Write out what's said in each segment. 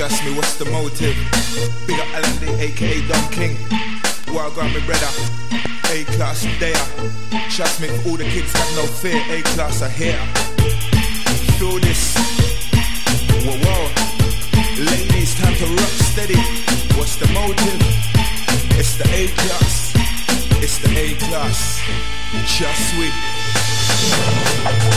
Trust me, what's the motive? Big up Alan aka Don King. Got me brother. A class there. Trust me, all the kids have no fear. A class are here. Feel this. Whoa, whoa. Ladies, time to rock steady. What's the motive? It's the A class. It's the A class. Just we.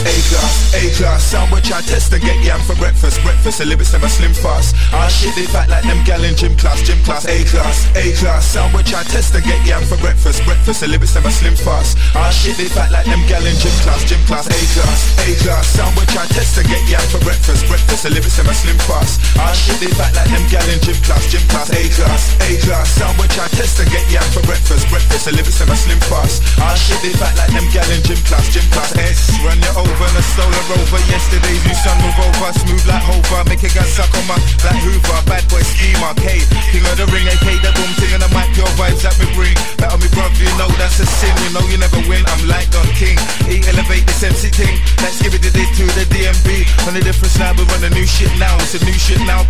A-class, A-class, sandwich I test and get yam for breakfast Breakfast, the lyrics them a slim fast Ah shit, they fat like them gal in gym class Gym class, A-class, A-class, sandwich I test and get yam for breakfast. Breakfast, the lyrics them a slim fast. Ah shit, they fat like them gal in gym class Gym class, A-class, A-class, sandwich I test and get yam for breakfast. Breakfast, the lyrics them a slim fast. Ah shit, they fat like them gal in gym class Gym class, A-class, A-class, sandwich I test and get yam for breakfast. Breakfast, the lyrics them a slim fast. Ah shit, they fat like them gal in gym class Gym class, S, run and a rover. Yesterday's new sun move over, smooth like Hover Make a gun suck on my black Hoover. Bad boy schemer, K King of the ring, AK the boom ting and the mic Pure vibes that me bring Better me bruv, you know that's a sin You know you never win, I'm like Don King. E elevate this MC thing. Let's give it the day to the DMB On a different side, we run a new shit now. It's a new shit now,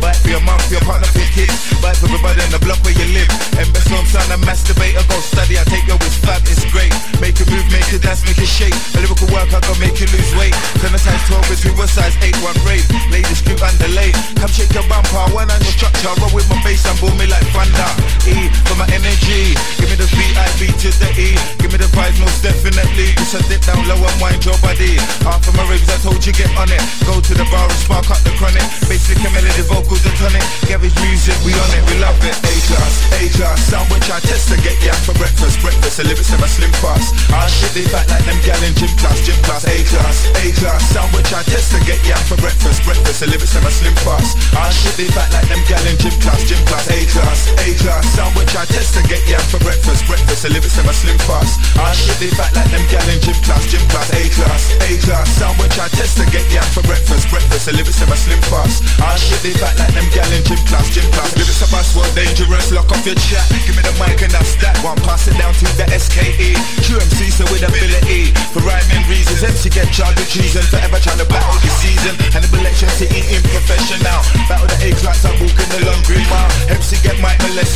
Buy it for your mum, for your partner, for your kids. It for everybody in the block where you live. And best I'm trying to masturbate. Or go study I take your wish fab, it's great. Make a move, make it dance, make it shake A lyrical work, I gon' make you lose weight. Turn a size 12 is a size 8 one rate Ladies, underlay Come shake your bumper, on your structure. Roll with my bass and boom me like thunder. E for my energy. Give me the VIP to the E. Give me the vibes most definitely. Just a dip down low and wind your body. Half of my raves, I told you get on it. Go to the bar and spark up the chronic. Basic and melody, vocals and tonic. Gary's music, we on it, we love it. A-class, A-class, sound which I test to get ya for breakfast Breakfast, the lyrics never slim fast. Ah shit, they fat like them gal in gym class Gym class, A-class, A-class, sound which I test to get ya for breakfast Breakfast, the lyrics never slim fast. Ah shit, they fat like them gal in gym class Gym class, A-class, A-class, sound which I test to get ya for breakfast Breakfast, the lyrics never slim fast. Ah shit, they fat like them gal in gym class Gym class, A-class, A-class, sound which I test to get ya for breakfast Breakfast, the lyrics never slim fast. Ah shit, they fat like them gal in gym class Gym class, lyrics are well dangerous. Lock off your chat, give me the mic and that's that One. Pass it down to the SKE True MC, so with ability For rhyming reasons, MC get charged with treason Forever trying to battle this season. And the election city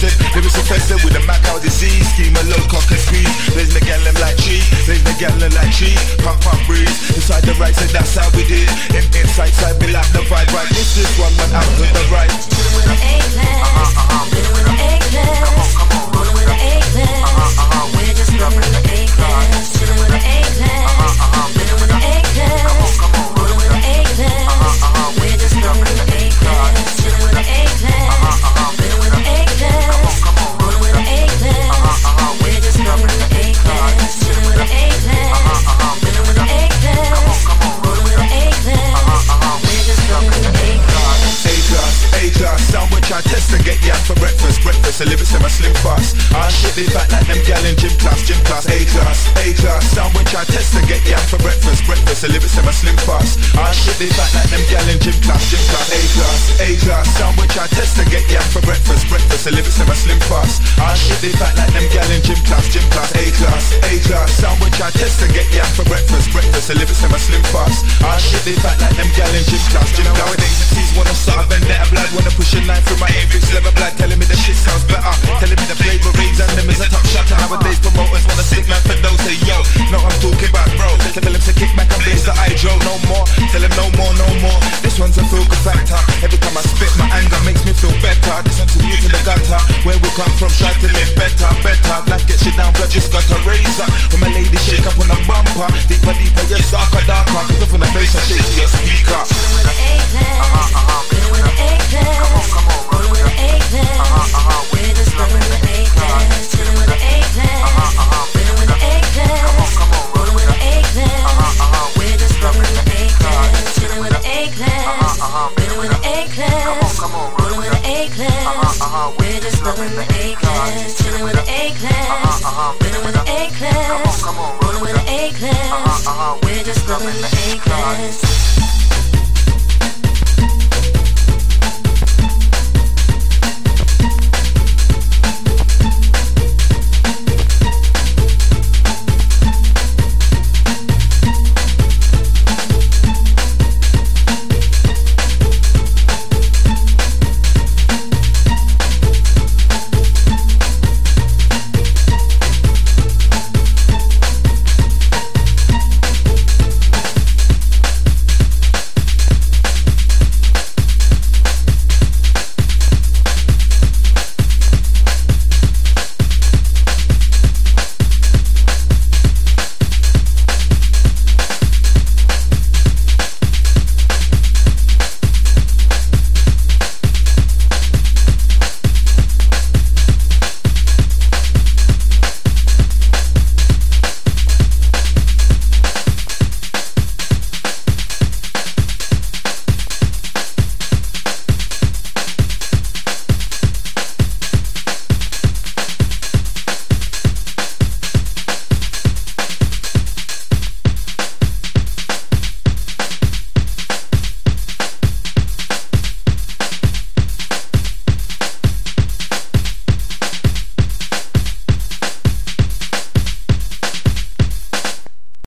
molested Lyrics infested with a Mac out disease Scheme a low cock and squeeze. Raise the gal them like tree Raise the gal them like tree Pump, pump, breeze. Inside the right, so that's how we did In inside, side, we like the vibe right? This is one man out to the right breakfast Breakfast, the lyrics never slim fast. Ah shit, they fat like them gal in gym class Gym class, A-class, A-class, sound which I test and get ya for breakfast Breakfast, the lyrics never slim fast. Ah shit, they fat like them gal in gym class Gym class, A-class, A-class, sound which I test and get ya for breakfast Breakfast, the lyrics never slim fast. Ah shit, they fat like them gal in gym class Gym class, A-class, A-class, sound which I test and get ya for breakfast Breakfast, the lyrics never slim fast. Ah shit, they fat like them gal in gym class Gym class, nowadays MCs wanna start a vendetta blood Wanna push a knife through my apex leather blood Telling me the sounds better. Telling me the flavor raise and them is a top shot. Nowadays promoters wanna stick man for those Say yo, no I'm talking about bro. Tell them to kick back and blaze the hydro No more, tell them no more, no more. This one's a feel good factor. Every time I spit my anger makes me feel better. This one's you to the gutter. Where we come from try to live better, better. Life gets you down but just got a razor. When my lady shake up on a bumper. Deeper, deeper, yes darker, darker. Cause on the bass and shake an A-class. We're just with an A-class, chillin' with an A-class, chillin' with an A-class, rollin' with an A-class. We're just with an A-class.